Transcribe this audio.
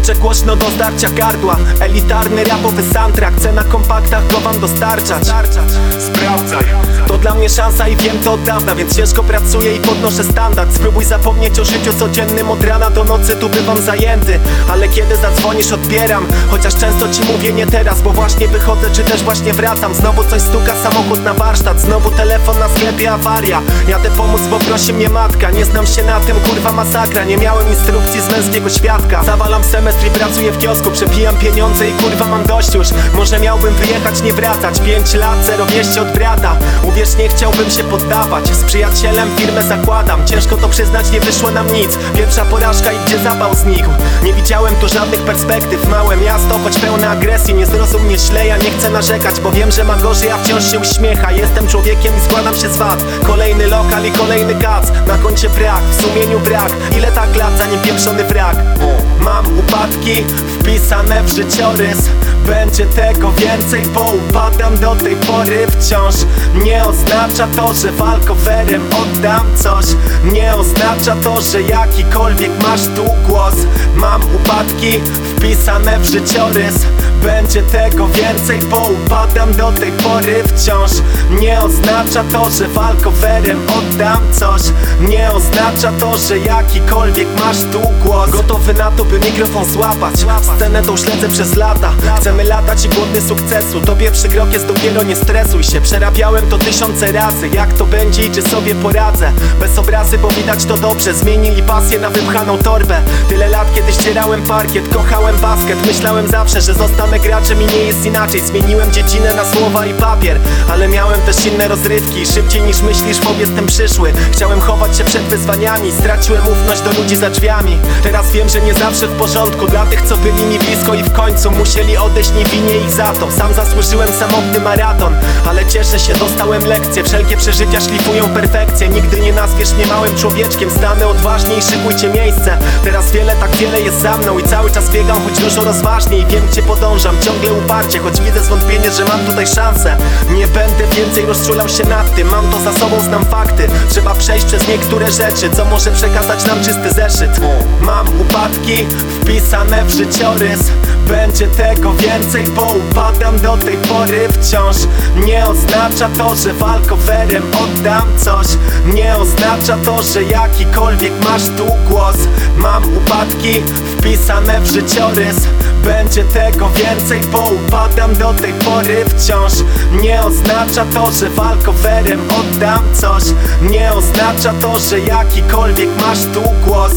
Ryczę głośno do zdarcia gardła. Elitarny rapowy soundtrack. Chcę na kompaktach go wam dostarczać. Sprawdzaj. To dla mnie szansa i wiem to od dawna Więc ciężko pracuję i podnoszę standard. Spróbuj zapomnieć o życiu codziennym. Od rana do nocy tu bywam zajęty. Ale kiedy zadzwonisz odbieram. Chociaż często ci mówię nie teraz Bo właśnie wychodzę czy też właśnie wracam. Znowu coś stuka samochód na warsztat. Znowu telefon na sklepie awaria. Jadę pomóc bo prosi mnie matka. Nie znam się na tym kurwa masakra. Nie miałem instrukcji z męskiego świadka. Zawalam semestr pracuję w kiosku Przepijam pieniądze i kurwa mam dość już. Może miałbym wyjechać nie wracać. Pięć lat, zero wieści od brata Uwierz nie chciałbym się poddawać. Z przyjacielem firmę zakładam. Ciężko to przyznać nie wyszło nam nic. Pierwsza porażka i gdzie zapał znikł Nie widziałem tu żadnych perspektyw. Małe miasto, choć pełne agresji. Nie zrozum mnie źle, ja nie chcę narzekać Bo wiem, że ma gorzej, a wciąż się uśmiecha. Jestem człowiekiem i składam się z wad. Kolejny lokal i kolejny kac. Na koncie brak, w sumieniu brak. Ile tak lat, zanim pieprzony wrak? Mam upadki wpisane w życiorys. Będzie tego więcej, bo upadam do tej pory. Wciąż Nie oznacza to, że walkowerem oddam coś. Nie oznacza to, że jakikolwiek masz tu głos. Mam upadki wpisane w życiorys Będzie tego więcej, bo upadam do tej pory wciąż. Nie oznacza to, że walkowerem oddam coś. Nie oznacza to, że jakikolwiek masz tu głos. Gotowy na to, by mikrofon złapać. Scenę tą śledzę przez lata. Chcemy latać i głodny sukcesu. To pierwszy krok jest dopiero nie stresuj się. Przerabiałem to tysiące razy. Jak to będzie i czy sobie poradzę? Bez obrazy, bo widać to dobrze. Zmienili pasję na wypchaną torbę. Tyle lat kiedy ścierałem parkiet Kochałem basket. Myślałem zawsze, że zostanę graczem i nie jest inaczej. Zmieniłem dziedzinę na słowa i papier Ale miałem też inne rozrywki. Szybciej niż myślisz, bo jestem przyszły. Chciałem chować się przed wyzwaniami. Straciłem ufność do ludzi za drzwiami. Teraz wiem, że nie zawsze w porządku. Dla tych, co byli mi blisko i w końcu Musieli odejść, nie winię ich za to. Sam zasłużyłem samotny maraton Ale cieszę się, dostałem lekcje. Wszelkie przeżycia szlifują perfekcję. Nigdy nie nazwiesz mnie małym człowieczkiem. Stanę odważnie i szykujcie miejsce. Teraz wiele, tak wiele jest za mną I cały czas biegam, choć dużo rozważniej. Wiem, gdzie podążam, ciągle uparcie Choć widzę zwątpienie, że mam tutaj szansę. Nie będę więcej rozczulał się nad tym Mam to za sobą, znam fakty. Trzeba przejść przez niektóre rzeczy Co może przekazać nam czysty zeszyt. Mam upadki wpisane w życiorys Będzie tego więcej, bo upadam do tej pory. Wciąż Nie oznacza to, że walkowerem oddam coś. Nie oznacza to, że jakikolwiek masz tu głos. Mam upadki wpisane w życiorys Będzie tego więcej, bo upadam do tej pory wciąż. Nie oznacza to, że walkowerem oddam coś. Nie oznacza to, że jakikolwiek masz tu głos